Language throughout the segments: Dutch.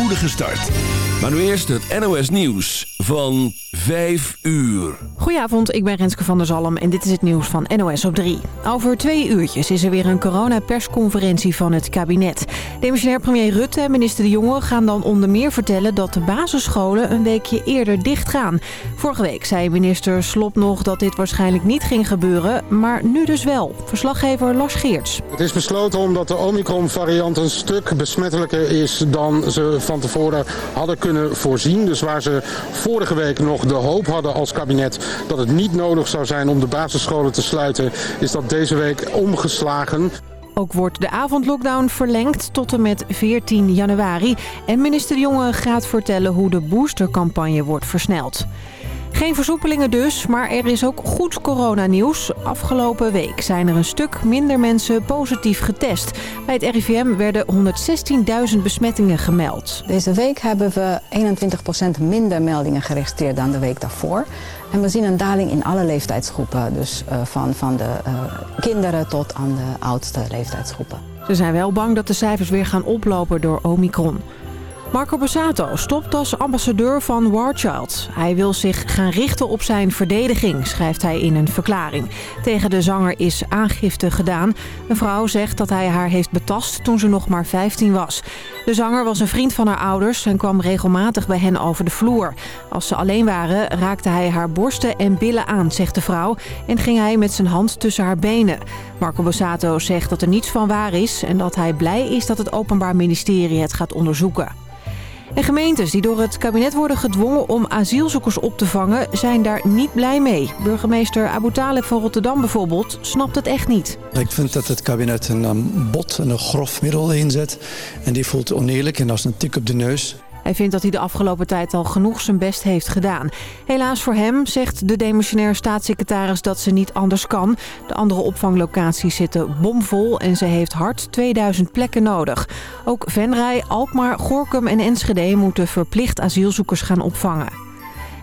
spoedige start. Maar nu eerst het NOS Nieuws van 5 uur. Goedenavond, ik ben Renske van der Zalm en dit is het nieuws van NOS op 3. Over twee uurtjes is er weer een coronapersconferentie van het kabinet. Demissionair premier Rutte en minister De Jonge gaan dan onder meer vertellen... dat de basisscholen een weekje eerder dichtgaan. Vorige week zei minister Slop nog dat dit waarschijnlijk niet ging gebeuren... maar nu dus wel. Verslaggever Lars Geerts. Het is besloten omdat de Omicron-variant een stuk besmettelijker is... dan ze van tevoren hadden kunnen voorzien. Dus waar ze vorige week nog de hoop hadden als kabinet dat het niet nodig zou zijn om de basisscholen te sluiten, is dat deze week omgeslagen. Ook wordt de avondlockdown verlengd tot en met 14 januari. En minister Jonge gaat vertellen hoe de boostercampagne wordt versneld. Geen versoepelingen dus, maar er is ook goed coronanieuws. Afgelopen week zijn er een stuk minder mensen positief getest. Bij het RIVM werden 116.000 besmettingen gemeld. Deze week hebben we 21% minder meldingen geregistreerd dan de week daarvoor. En we zien een daling in alle leeftijdsgroepen. Dus uh, van, van de uh, kinderen tot aan de oudste leeftijdsgroepen. Ze zijn wel bang dat de cijfers weer gaan oplopen door Omicron. Marco Borsato stopt als ambassadeur van Warchild. Hij wil zich gaan richten op zijn verdediging, schrijft hij in een verklaring. Tegen de zanger is aangifte gedaan. Een vrouw zegt dat hij haar heeft betast toen ze nog maar 15 was. De zanger was een vriend van haar ouders en kwam regelmatig bij hen over de vloer. Als ze alleen waren raakte hij haar borsten en billen aan, zegt de vrouw... en ging hij met zijn hand tussen haar benen. Marco Borsato zegt dat er niets van waar is... en dat hij blij is dat het Openbaar Ministerie het gaat onderzoeken. En gemeentes die door het kabinet worden gedwongen om asielzoekers op te vangen... zijn daar niet blij mee. Burgemeester Abu Talib van Rotterdam bijvoorbeeld snapt het echt niet. Ik vind dat het kabinet een bot en een grof middel inzet. En die voelt oneerlijk en als een tik op de neus. Hij vindt dat hij de afgelopen tijd al genoeg zijn best heeft gedaan. Helaas voor hem zegt de demissionair staatssecretaris dat ze niet anders kan. De andere opvanglocaties zitten bomvol en ze heeft hard 2000 plekken nodig. Ook Venray, Alkmaar, Gorkum en Enschede moeten verplicht asielzoekers gaan opvangen.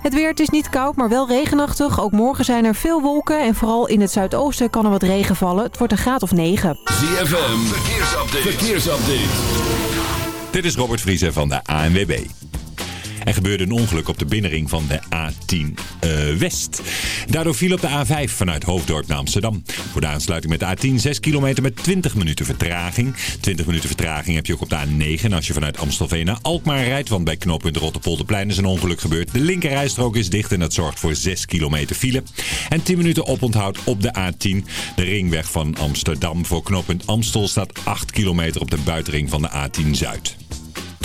Het weer, het is niet koud, maar wel regenachtig. Ook morgen zijn er veel wolken en vooral in het zuidoosten kan er wat regen vallen. Het wordt een graad of 9. ZFM, verkeersupdate. verkeersupdate. Dit is Robert Vriezer van de ANWB. Er gebeurde een ongeluk op de binnenring van de A10 uh, eh, West. Daardoor viel op de A5 vanuit Hoofddorp naar Amsterdam. Voor de aansluiting met de A10 6 kilometer met 20 minuten vertraging. 20 minuten vertraging heb je ook op de A9 als je vanuit Amstelveen naar Alkmaar rijdt. Want bij knooppunt Rotterpolderplein is een ongeluk gebeurd. De linkerrijstrook is dicht en dat zorgt voor 6 kilometer file. En 10 minuten oponthoud op de A10. De ringweg van Amsterdam voor knooppunt Amstel staat 8 kilometer op de buitenring van de A10 Zuid.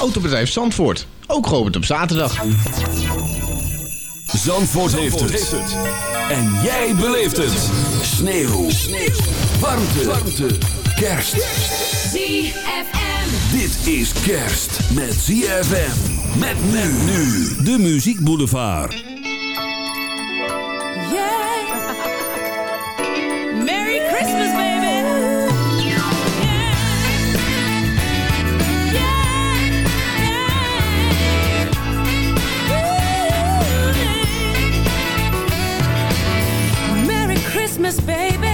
Autobedrijf Zandvoort. Ook geopend op zaterdag. Zandvoort, heeft, het. En jij beleeft het. Sneeuw. Sneeuw. Warmte. Warmte. Kerst. ZFM. Dit is kerst met ZFM. Met men nu. De Muziek Boulevard. Yeah. Christmas, baby,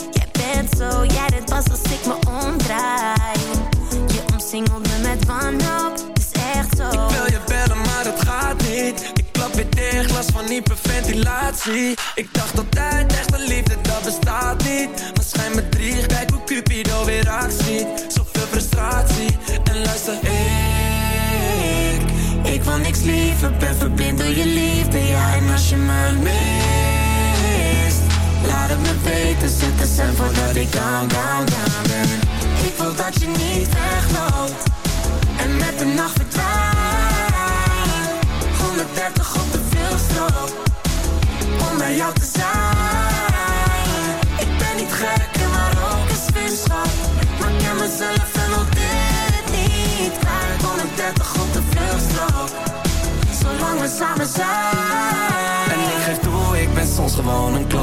Zo, jij dit pas als ik me omdraai Je omsingelt me met wanhoop, is echt zo Ik wil je bellen, maar het gaat niet. Ik klap weer dicht, last van hyperventilatie. Ik dacht altijd, echte liefde, dat bestaat niet. Maar schijn me drie, kijk hoe Cupido weer actie. Zoveel frustratie, en luister, ik... Ik wil niks liever, ben verblind door je liefde Ja, en als je me mist Laat het me weten, zet de cent voordat ik down, down, down ben. Ik wil dat je niet wegloopt en met de nacht verdwijnt. 130 op de veelstrook om bij jou te zijn. Ik ben niet gek en maar ook een zwemschap. Maar ik ken mezelf en wil dit niet kwijt. 130 op de vluchtstrook, zolang we samen zijn. En ik geef toe, ik ben soms gewoon een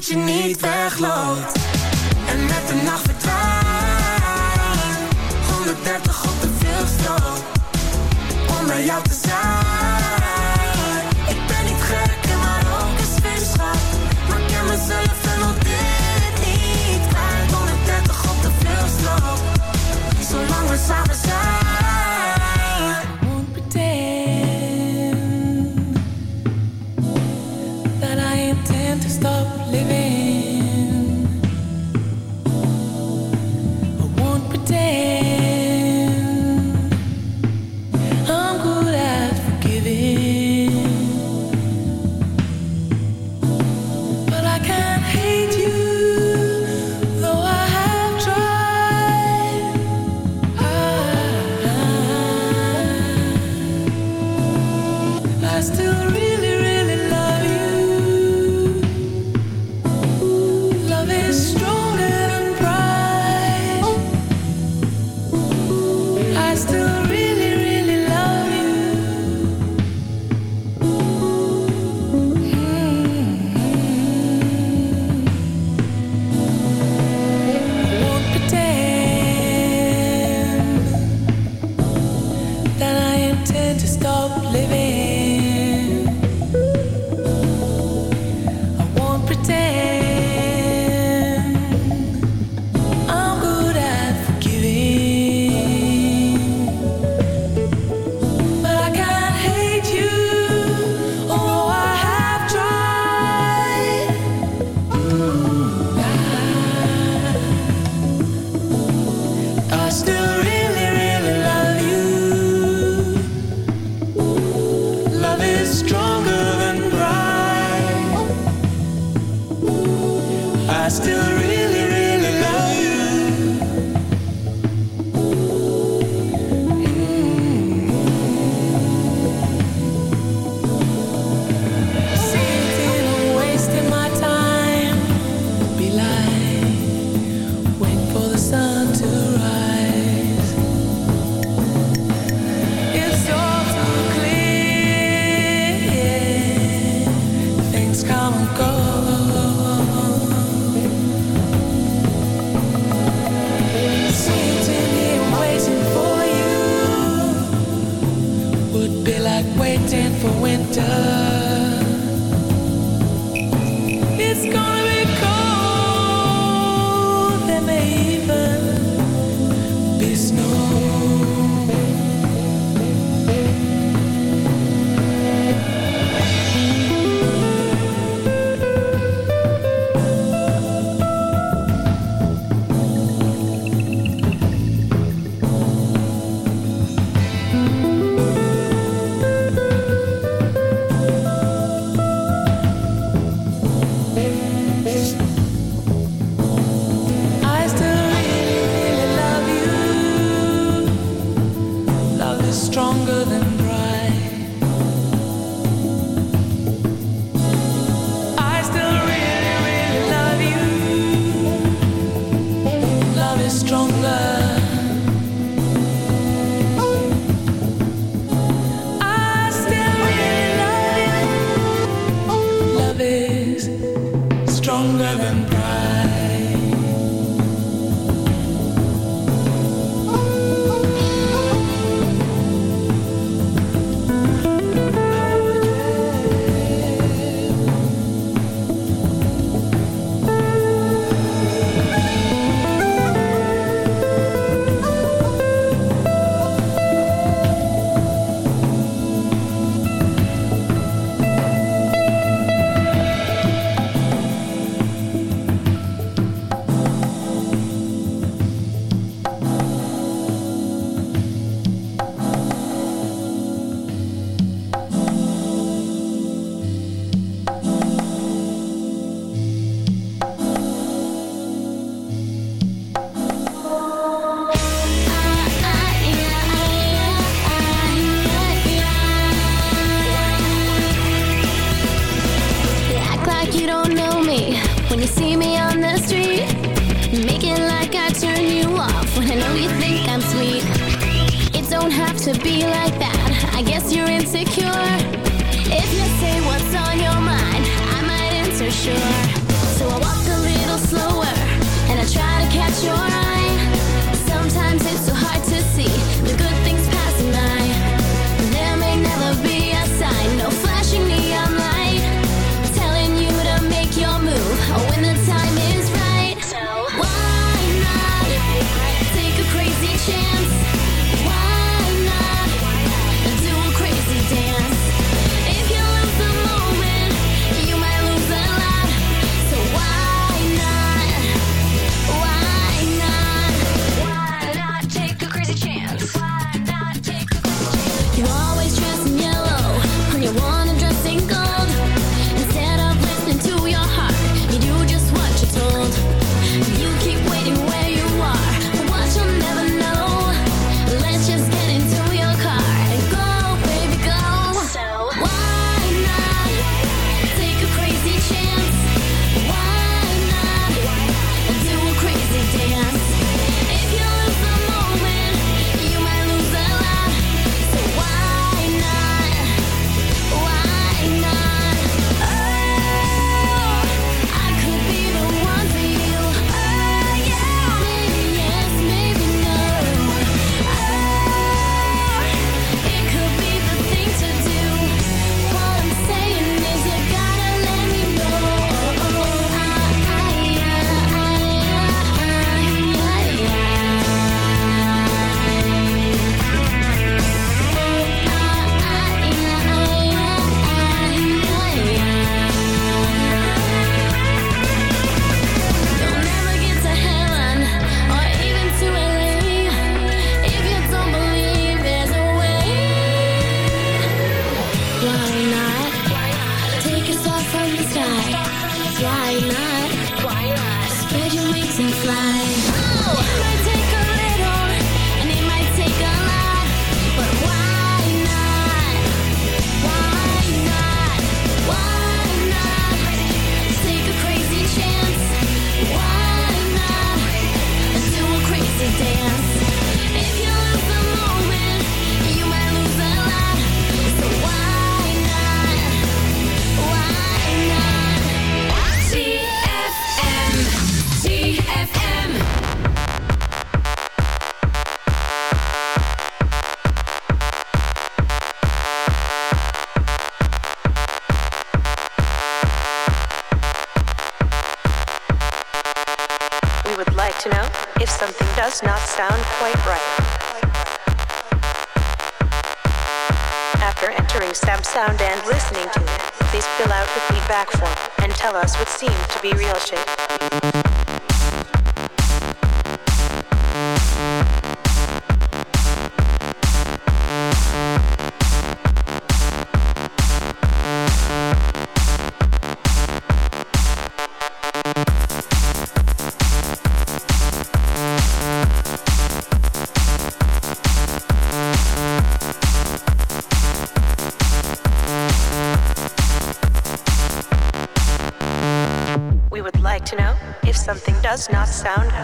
dat je niet wegloopt en met de nacht verdwijnt. 130 op de vluchtstrook om bij jou te Love. sound and listening to it, please fill out the feedback form and tell us what seemed to be real shit.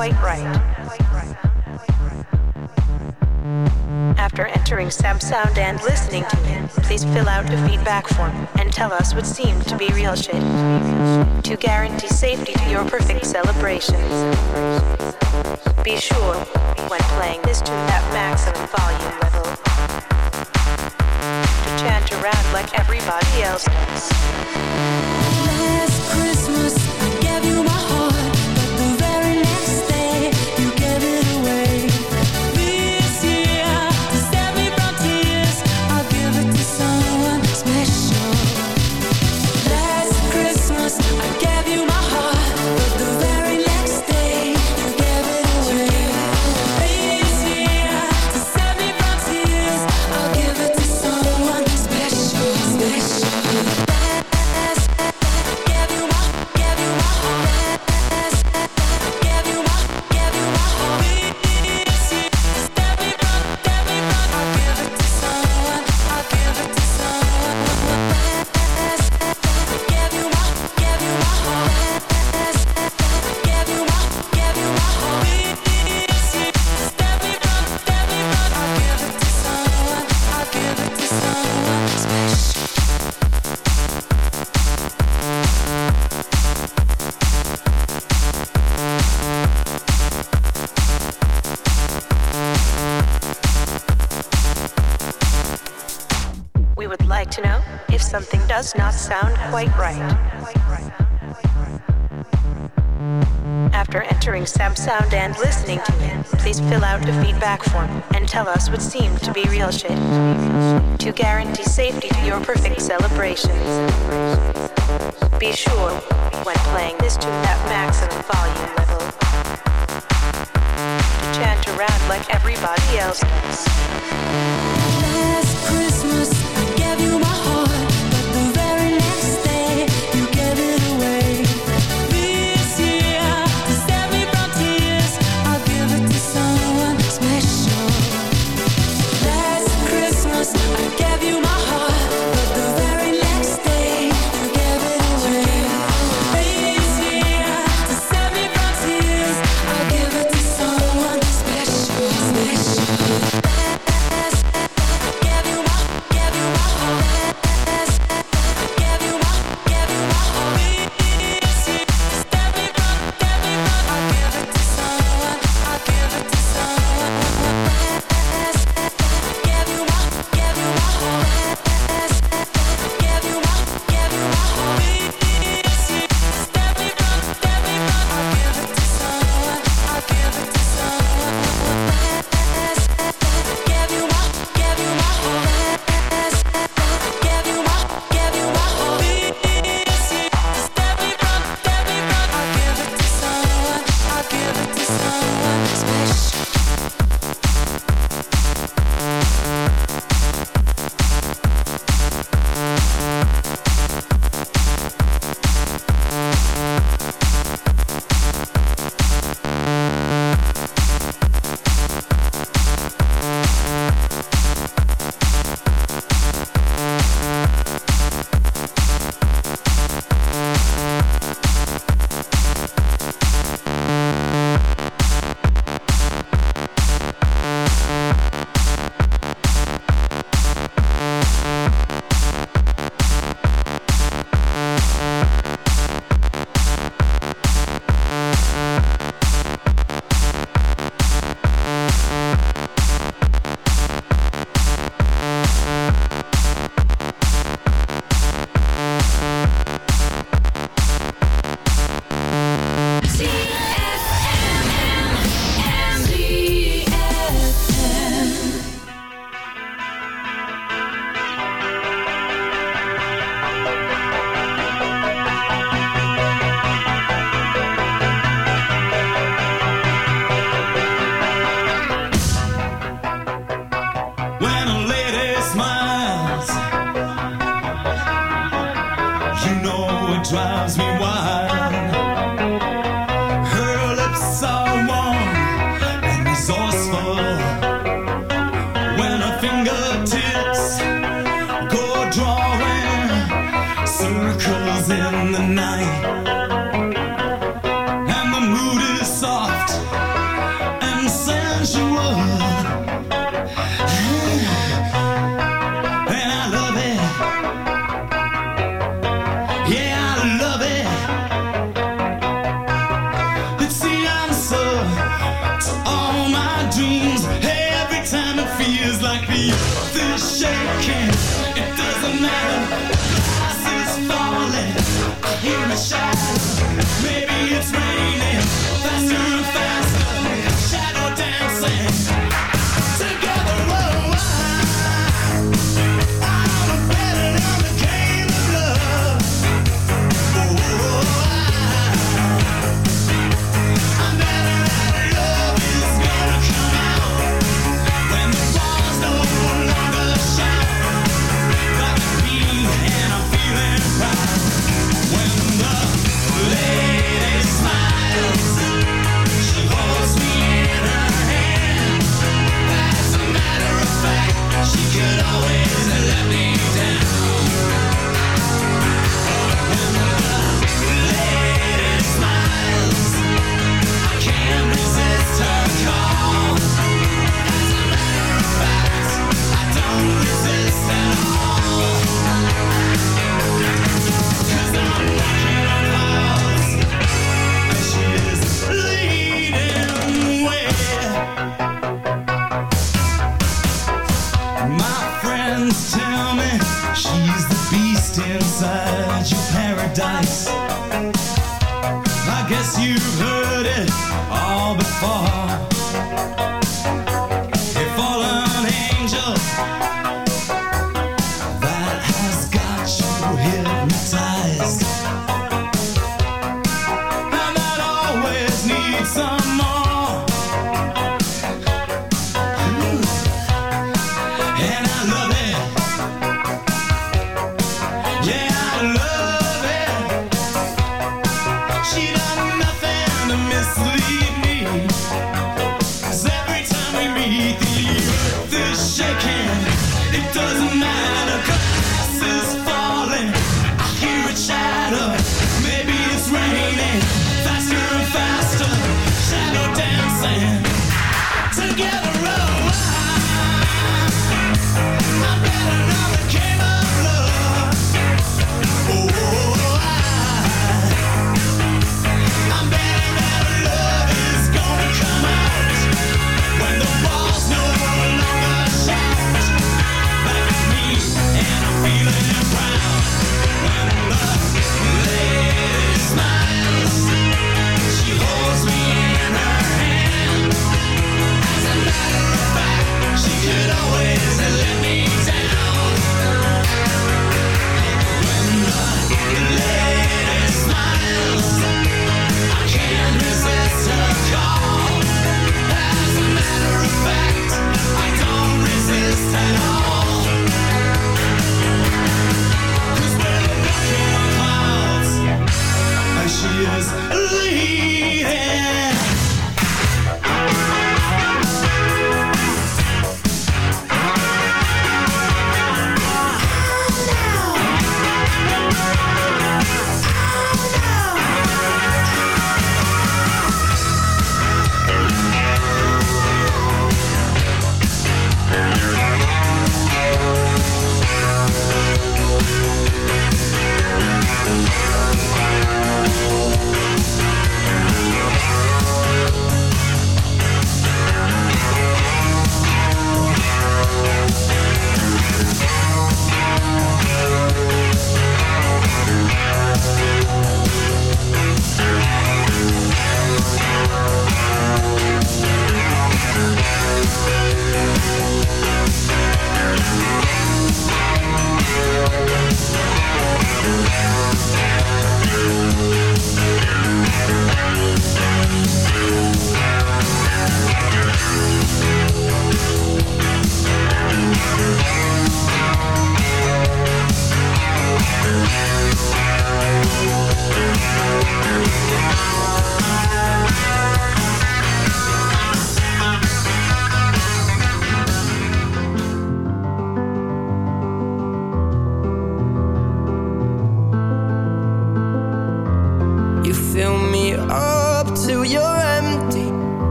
quite right. After entering Samsound and listening to it, please fill out the feedback form and tell us what seemed to be real shit to guarantee safety to your perfect celebrations. Be sure, when playing this tune at maximum volume level, to chant around like everybody else does. Right. After entering some sound and listening to it, please fill out the feedback form and tell us what seemed to be real shit. To guarantee safety to your perfect celebrations. Be sure, when playing this tune at maximum volume level, to chant around like everybody else does.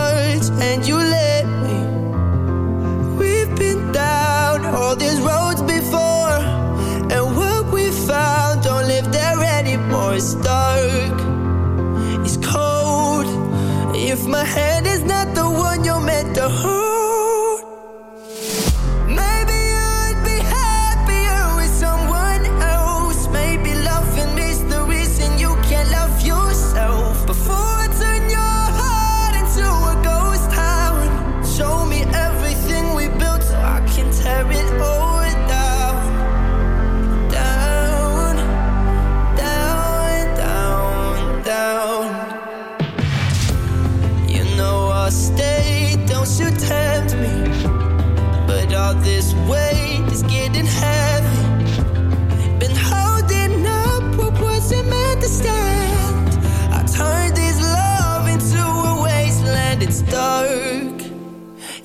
words and you let me. We've been down all these roads before And what we found don't live there anymore. It's dark, it's cold. If my head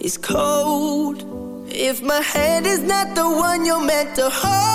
is cold. If my hand is not the one you're meant to hold.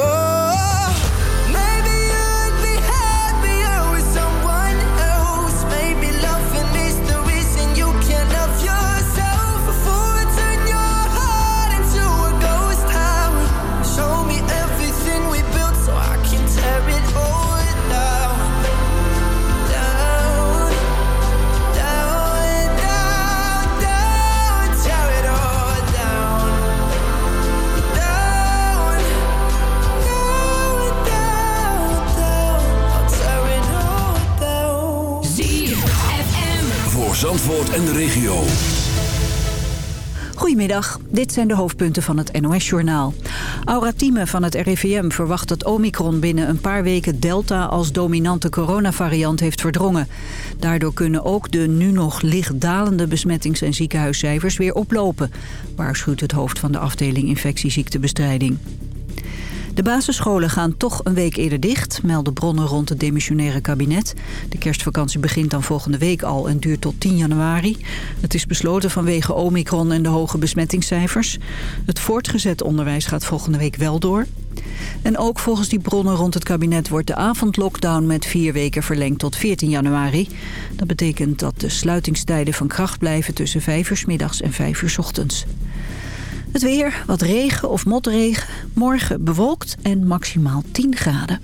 Zandvoort en de regio. Goedemiddag, dit zijn de hoofdpunten van het NOS-journaal. Aura Thieme van het RIVM verwacht dat Omicron binnen een paar weken Delta als dominante coronavariant heeft verdrongen. Daardoor kunnen ook de nu nog licht dalende besmettings- en ziekenhuiscijfers weer oplopen, waarschuwt het hoofd van de afdeling infectieziektebestrijding. De basisscholen gaan toch een week eerder dicht, melden bronnen rond het demissionaire kabinet. De kerstvakantie begint dan volgende week al en duurt tot 10 januari. Het is besloten vanwege Omicron en de hoge besmettingscijfers. Het voortgezet onderwijs gaat volgende week wel door. En ook volgens die bronnen rond het kabinet wordt de avondlockdown met vier weken verlengd tot 14 januari. Dat betekent dat de sluitingstijden van kracht blijven tussen 5 uur middags en 5 uur s ochtends. Het weer, wat regen of motregen. Morgen bewolkt en maximaal 10 graden.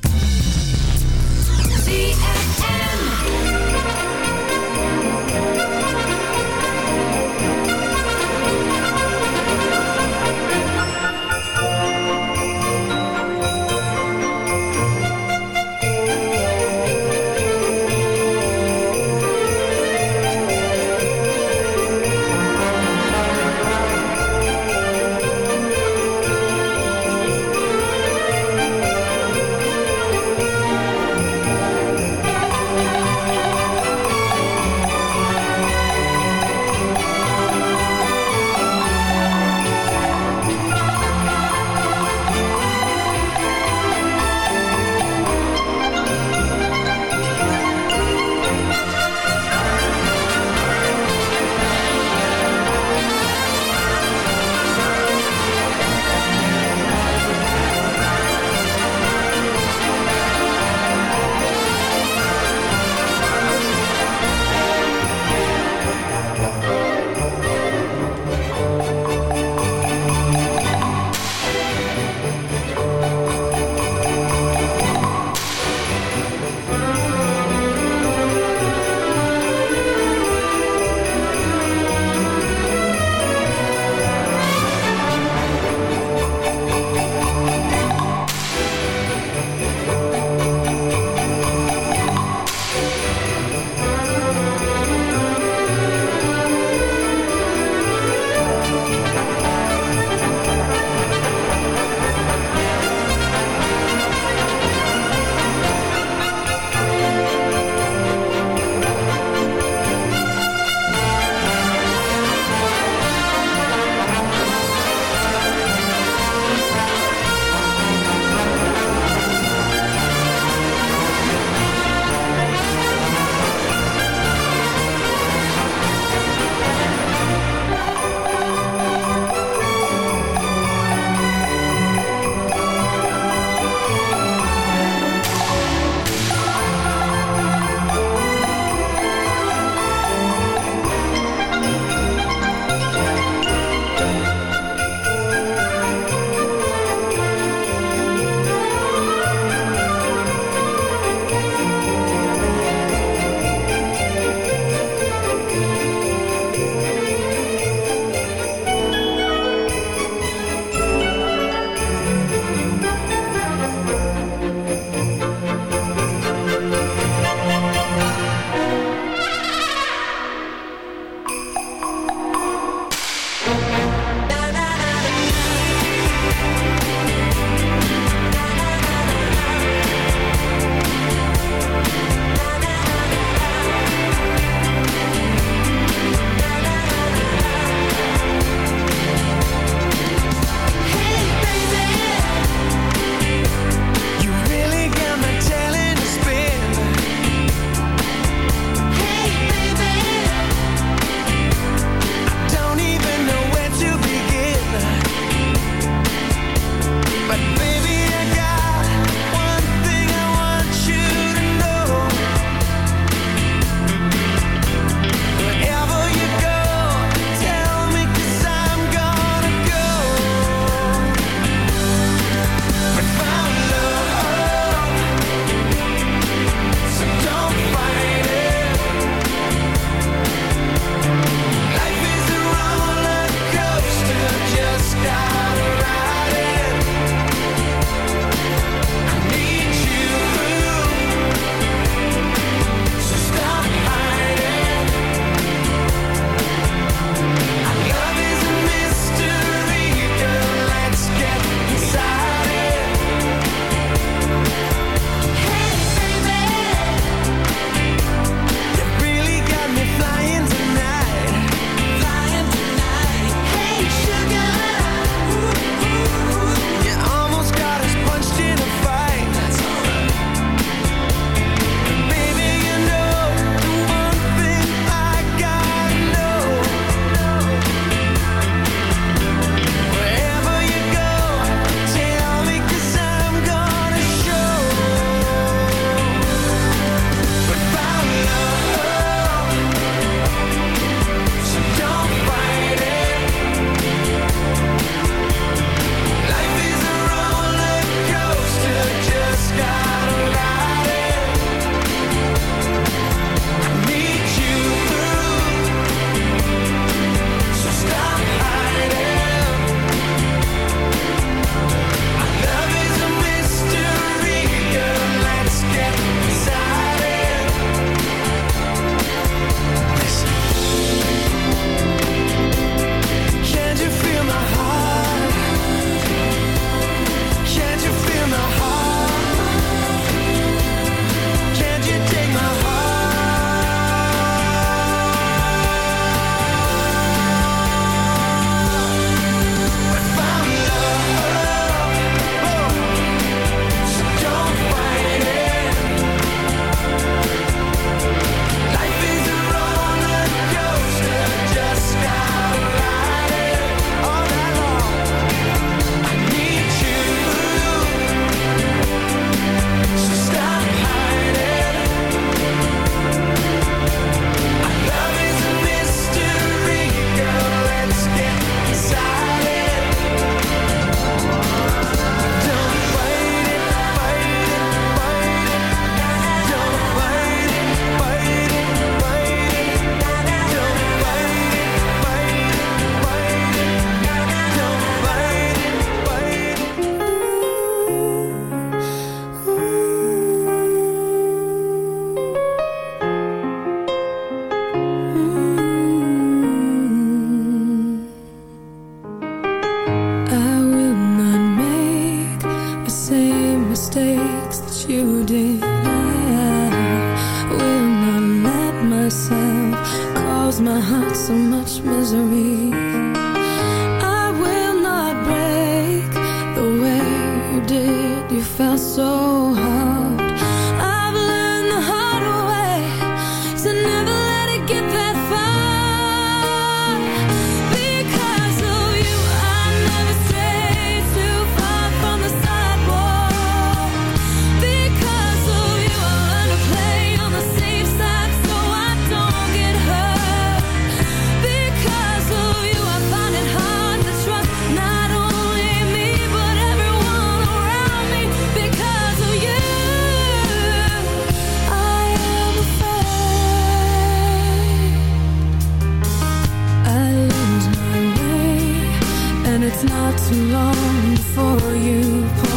Too long before you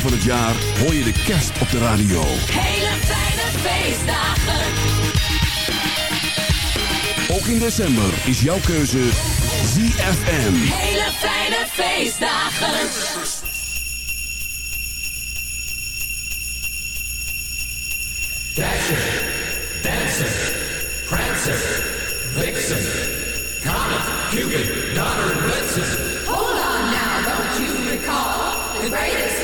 van het jaar hoor je de kerst op de radio. Hele fijne feestdagen. Ook in december is jouw keuze ZFM. Hele fijne feestdagen. Dasher, Dancer, Prancer, Vixen, Comet, Cupid, Donner, and Blitzen. Hold on now, don't you recall? the greatest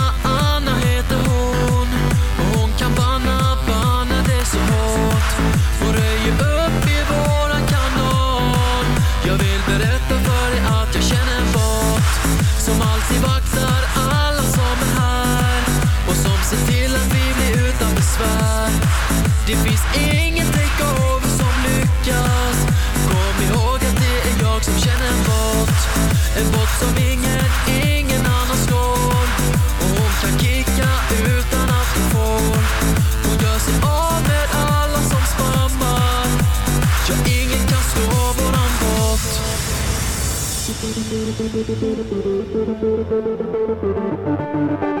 Thank you.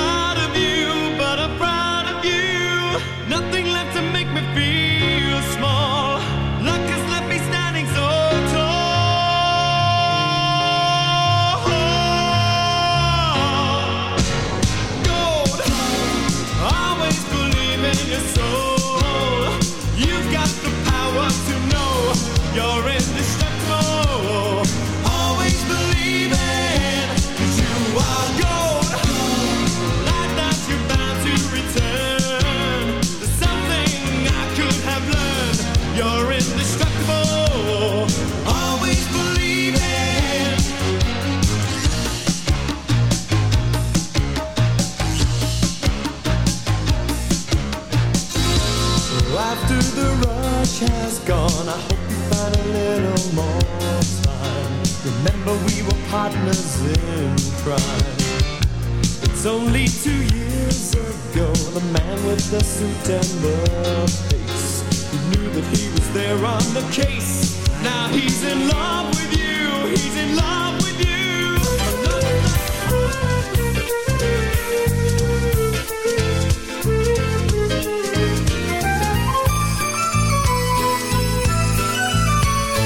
It's only two years ago, the man with the suit and the face. He knew that he was there on the case. Now he's in love with you, he's in love with you.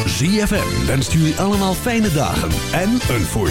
ZFM wenst jullie allemaal fijne dagen en een voor